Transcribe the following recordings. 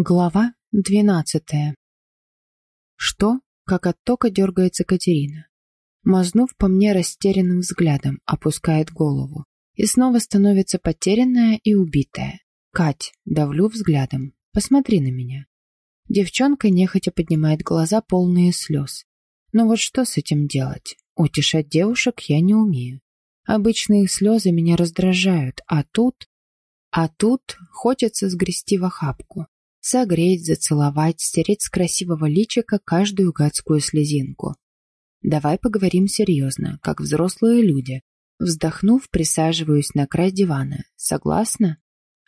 Глава двенадцатая. Что? Как от тока дергается Катерина. Мазнув по мне растерянным взглядом, опускает голову. И снова становится потерянная и убитая. Кать, давлю взглядом. Посмотри на меня. Девчонка нехотя поднимает глаза, полные слез. Но вот что с этим делать? Утешать девушек я не умею. Обычные слезы меня раздражают, а тут... А тут хочется сгрести в охапку согреть, зацеловать, стереть с красивого личика каждую гадскую слезинку. Давай поговорим серьезно, как взрослые люди. Вздохнув, присаживаюсь на край дивана. Согласна?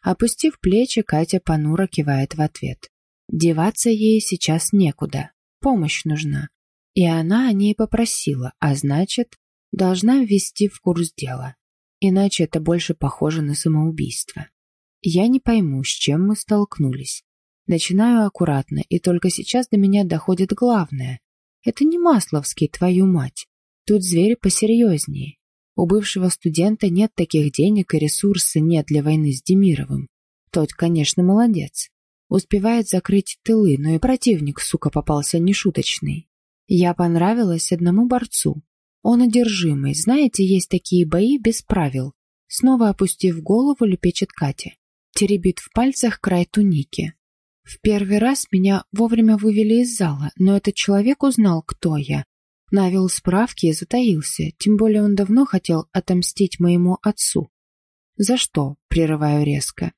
Опустив плечи, Катя понуро кивает в ответ. Деваться ей сейчас некуда. Помощь нужна. И она о ней попросила, а значит, должна ввести в курс дела. Иначе это больше похоже на самоубийство. Я не пойму, с чем мы столкнулись. Начинаю аккуратно, и только сейчас до меня доходит главное. Это не Масловский, твою мать. Тут звери посерьезнее. У бывшего студента нет таких денег и ресурса нет для войны с Демировым. Тот, конечно, молодец. Успевает закрыть тылы, но и противник, сука, попался нешуточный. Я понравилась одному борцу. Он одержимый. Знаете, есть такие бои без правил. Снова опустив голову, лепечет Катя. Теребит в пальцах край туники. В первый раз меня вовремя вывели из зала, но этот человек узнал, кто я. Навел справки и затаился, тем более он давно хотел отомстить моему отцу. «За что?» — прерываю резко.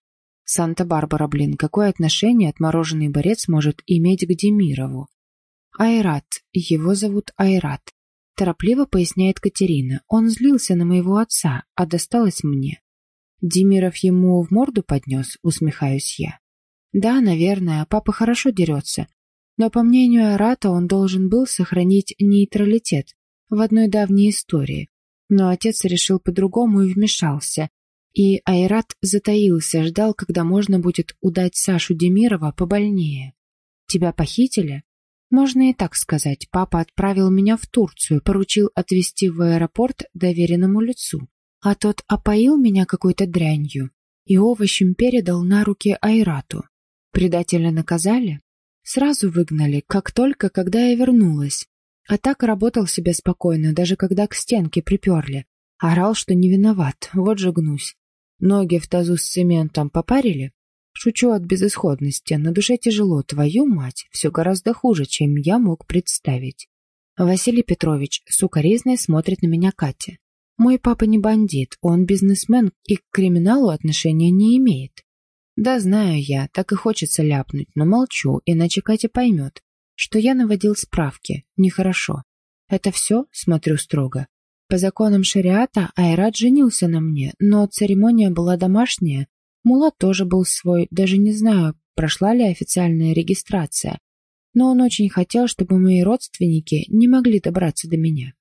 «Санта-Барбара, блин, какое отношение отмороженный борец может иметь к Демирову?» «Айрат. Его зовут Айрат», — торопливо поясняет Катерина. «Он злился на моего отца, а досталось мне». «Демиров ему в морду поднес?» — усмехаюсь я. Да, наверное, папа хорошо дерется. Но, по мнению Арата, он должен был сохранить нейтралитет в одной давней истории. Но отец решил по-другому и вмешался. И Айрат затаился, ждал, когда можно будет удать Сашу Демирова побольнее. «Тебя похитили?» Можно и так сказать. Папа отправил меня в Турцию, поручил отвезти в аэропорт доверенному лицу. А тот опоил меня какой-то дрянью и овощем передал на руки Айрату. Предателя наказали? Сразу выгнали, как только, когда я вернулась. А так работал себе спокойно, даже когда к стенке приперли. Орал, что не виноват, вот же гнусь. Ноги в тазу с цементом попарили? Шучу от безысходности, на душе тяжело, твою мать, все гораздо хуже, чем я мог представить. Василий Петрович сукоризной смотрит на меня Катя. Мой папа не бандит, он бизнесмен и к криминалу отношения не имеет. Да, знаю я, так и хочется ляпнуть, но молчу, иначе Катя поймет, что я наводил справки. Нехорошо. Это все? Смотрю строго. По законам шариата Айрат женился на мне, но церемония была домашняя. Мула тоже был свой, даже не знаю, прошла ли официальная регистрация. Но он очень хотел, чтобы мои родственники не могли добраться до меня.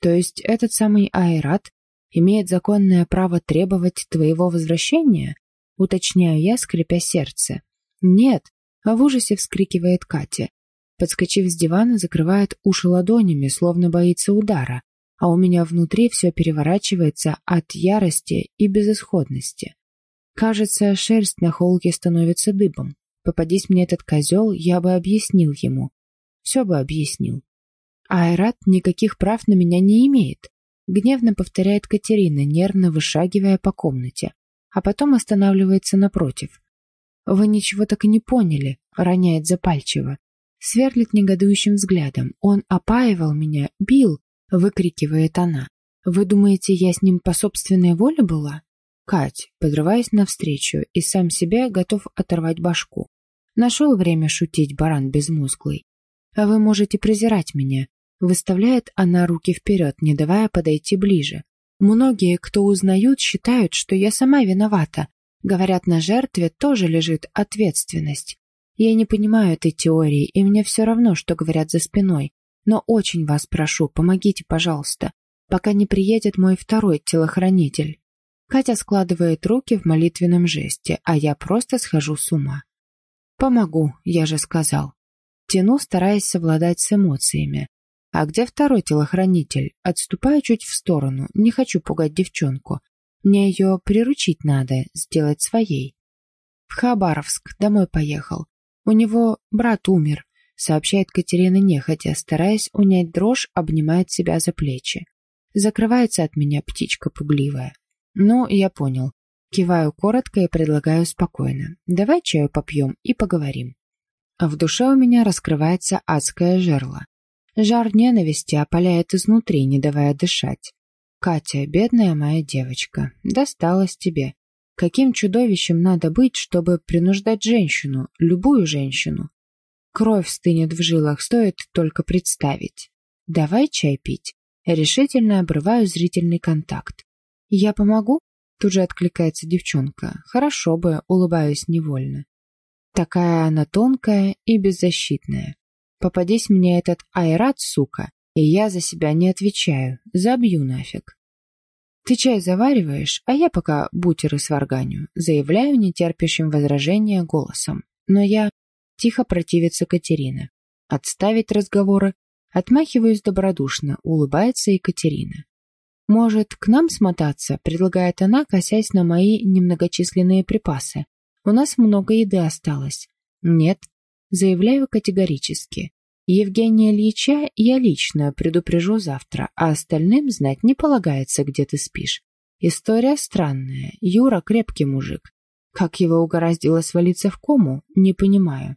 То есть этот самый Айрат имеет законное право требовать твоего возвращения? Уточняю я, скрипя сердце. «Нет!» — а в ужасе вскрикивает Катя. Подскочив с дивана, закрывает уши ладонями, словно боится удара, а у меня внутри все переворачивается от ярости и безысходности. Кажется, шерсть на холке становится дыбом. Попадись мне этот козел, я бы объяснил ему. Все бы объяснил. Айрат никаких прав на меня не имеет. Гневно повторяет Катерина, нервно вышагивая по комнате а потом останавливается напротив. «Вы ничего так и не поняли», — роняет запальчиво. Сверлит негодующим взглядом. «Он опаивал меня, бил», — выкрикивает она. «Вы думаете, я с ним по собственной воле была?» Кать, подрываясь навстречу, и сам себе готов оторвать башку. Нашел время шутить, баран безмозглый. А вы можете презирать меня. Выставляет она руки вперед, не давая подойти ближе. Многие, кто узнают, считают, что я сама виновата. Говорят, на жертве тоже лежит ответственность. Я не понимаю этой теории, и мне все равно, что говорят за спиной. Но очень вас прошу, помогите, пожалуйста, пока не приедет мой второй телохранитель. Катя складывает руки в молитвенном жесте, а я просто схожу с ума. «Помогу», я же сказал. Тяну, стараясь совладать с эмоциями. «А где второй телохранитель?» Отступаю чуть в сторону, не хочу пугать девчонку. Мне ее приручить надо, сделать своей. В Хабаровск, домой поехал. У него брат умер, сообщает Катерина нехотя, стараясь унять дрожь, обнимает себя за плечи. Закрывается от меня птичка пугливая. Ну, я понял. Киваю коротко и предлагаю спокойно. Давай чаю попьем и поговорим. В душе у меня раскрывается адское жерло. Жар ненависти опаляет изнутри, не давая дышать. Катя, бедная моя девочка, досталась тебе. Каким чудовищем надо быть, чтобы принуждать женщину, любую женщину? Кровь стынет в жилах, стоит только представить. Давай чай пить. Решительно обрываю зрительный контакт. Я помогу? Тут же откликается девчонка. Хорошо бы, улыбаюсь невольно. Такая она тонкая и беззащитная. Попадись мне этот айрат, сука, и я за себя не отвечаю, забью нафиг. Ты чай завариваешь, а я пока бутеры сварганю, заявляю нетерпящим возражения голосом. Но я... Тихо противится Катерина. Отставить разговоры. Отмахиваюсь добродушно, улыбается Екатерина. «Может, к нам смотаться?» — предлагает она, косясь на мои немногочисленные припасы. «У нас много еды осталось». «Нет», — заявляю категорически. «Евгения Ильича я лично предупрежу завтра, а остальным знать не полагается, где ты спишь. История странная. Юра крепкий мужик. Как его угораздило свалиться в кому, не понимаю.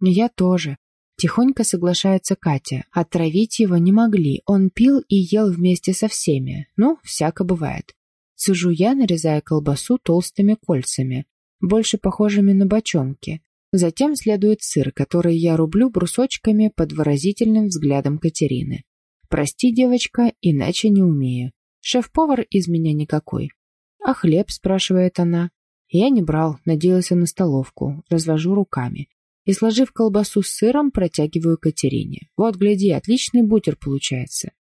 Я тоже. Тихонько соглашается Катя. Отравить его не могли. Он пил и ел вместе со всеми. Ну, всяко бывает. Сижу я, нарезая колбасу толстыми кольцами, больше похожими на бочонки. Затем следует сыр, который я рублю брусочками под выразительным взглядом Катерины. «Прости, девочка, иначе не умею. Шеф-повар из меня никакой». «А хлеб?» – спрашивает она. Я не брал, надеялся на столовку, развожу руками и, сложив колбасу с сыром, протягиваю Катерине. Вот, гляди, отличный бутер получается.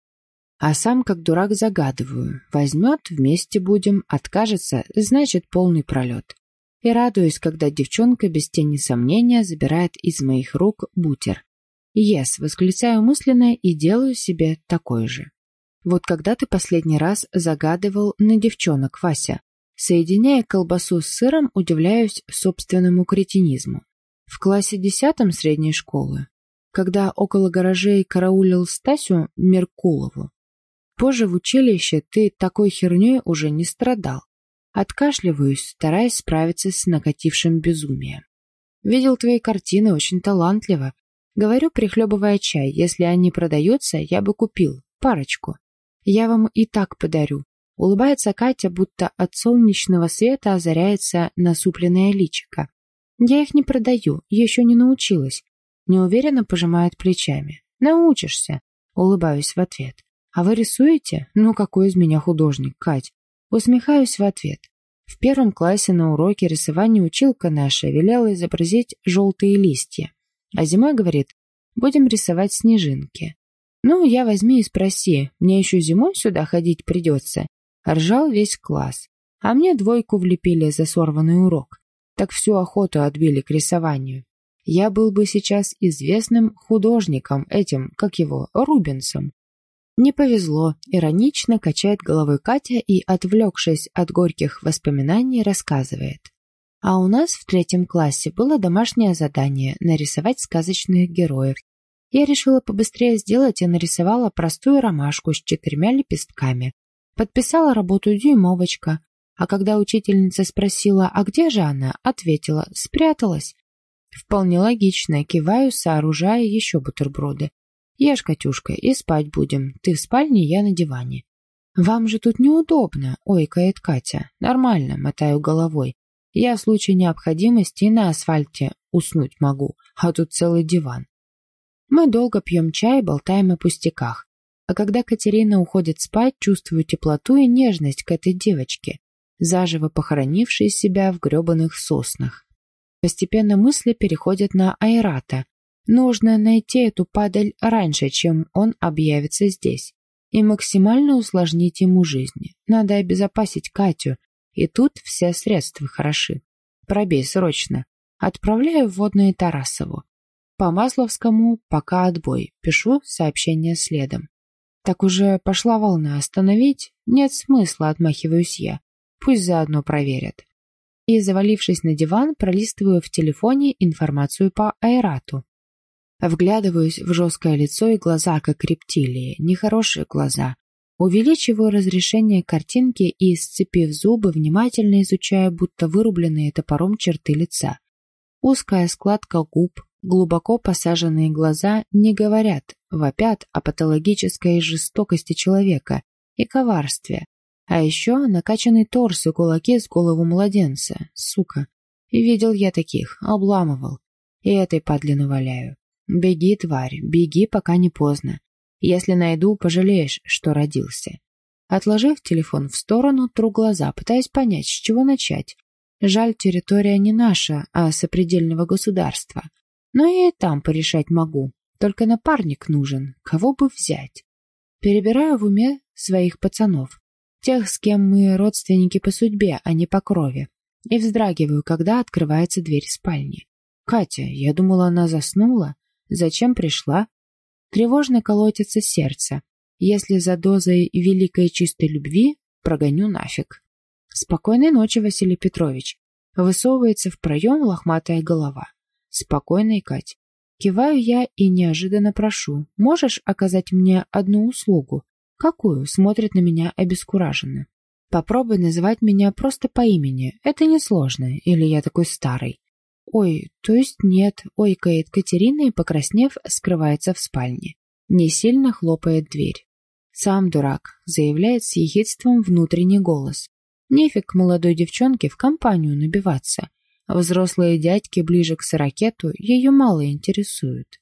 А сам, как дурак, загадываю. Возьмет, вместе будем, откажется, значит, полный пролет. И радуюсь, когда девчонка без тени сомнения забирает из моих рук бутер. «Ес», восклицаю мысленно и делаю себе такой же. Вот когда ты последний раз загадывал на девчонок, Вася? Соединяя колбасу с сыром, удивляюсь собственному кретинизму. В классе десятом средней школы, когда около гаражей караулил Стасю Меркулову. Позже в училище ты такой херней уже не страдал. Откашливаюсь, стараясь справиться с накатившим безумием. Видел твои картины, очень талантливо. Говорю, прихлебывая чай, если они продаются, я бы купил. Парочку. Я вам и так подарю. Улыбается Катя, будто от солнечного света озаряется насупленное личико. Я их не продаю, еще не научилась. Неуверенно пожимает плечами. Научишься. Улыбаюсь в ответ. А вы рисуете? Ну, какой из меня художник, Кать? Усмехаюсь в ответ. В первом классе на уроке рисования училка наша велела изобразить желтые листья. А зимой говорит, будем рисовать снежинки. Ну, я возьми и спроси, мне еще зимой сюда ходить придется. Ржал весь класс. А мне двойку влепили за сорванный урок так всю охоту отбили к рисованию. Я был бы сейчас известным художником, этим, как его, Рубенсом. Не повезло, иронично качает головой Катя и, отвлекшись от горьких воспоминаний, рассказывает. А у нас в третьем классе было домашнее задание нарисовать сказочных героев. Я решила побыстрее сделать и нарисовала простую ромашку с четырьмя лепестками. Подписала работу дюймовочка, а когда учительница спросила, а где же она, ответила, спряталась. Вполне логично, киваю, сооружая еще бутерброды. Ешь, Катюшка, и спать будем. Ты в спальне, я на диване. Вам же тут неудобно, ойкает Катя. Нормально, мотаю головой. Я в случае необходимости на асфальте уснуть могу, а тут целый диван. Мы долго пьем чай, болтаем о пустяках. А когда Катерина уходит спать, чувствую теплоту и нежность к этой девочке заживо похоронивший себя в гребаных соснах. Постепенно мысли переходят на Айрата. Нужно найти эту падаль раньше, чем он объявится здесь, и максимально усложнить ему жизнь. Надо обезопасить Катю, и тут все средства хороши. Пробей срочно. Отправляю в водное Тарасову. По Масловскому пока отбой. Пишу сообщение следом. Так уже пошла волна остановить? Нет смысла, отмахиваюсь я. Пусть заодно проверят. и, завалившись на диван, пролистываю в телефоне информацию по Айрату. Вглядываюсь в жесткое лицо и глаза, как рептилии, нехорошие глаза. Увеличиваю разрешение картинки и, сцепив зубы, внимательно изучаю, будто вырубленные топором черты лица. Узкая складка губ, глубоко посаженные глаза не говорят, вопят о патологической жестокости человека и коварстве. А еще накачанный торс и кулаки с голову младенца, сука. Видел я таких, обламывал. И этой падли наваляю. Беги, тварь, беги, пока не поздно. Если найду, пожалеешь, что родился. Отложив телефон в сторону, тру глаза, пытаясь понять, с чего начать. Жаль, территория не наша, а сопредельного государства. Но я и там порешать могу. Только напарник нужен. Кого бы взять? Перебираю в уме своих пацанов. Тех, с кем мы родственники по судьбе, а не по крови. И вздрагиваю, когда открывается дверь спальни. Катя, я думала, она заснула. Зачем пришла? Тревожно колотится сердце. Если за дозой великой чистой любви, прогоню нафиг. Спокойной ночи, Василий Петрович. Высовывается в проем лохматая голова. Спокойной, Кать. Киваю я и неожиданно прошу. Можешь оказать мне одну услугу? Какую? Смотрит на меня обескураженно. Попробуй называть меня просто по имени. Это несложно. Или я такой старый? Ой, то есть нет. Ойкает Катерина и, покраснев, скрывается в спальне. Не сильно хлопает дверь. Сам дурак, заявляет с ехидством внутренний голос. Нефиг молодой девчонке в компанию набиваться. Взрослые дядьки ближе к сорокету ее мало интересуют.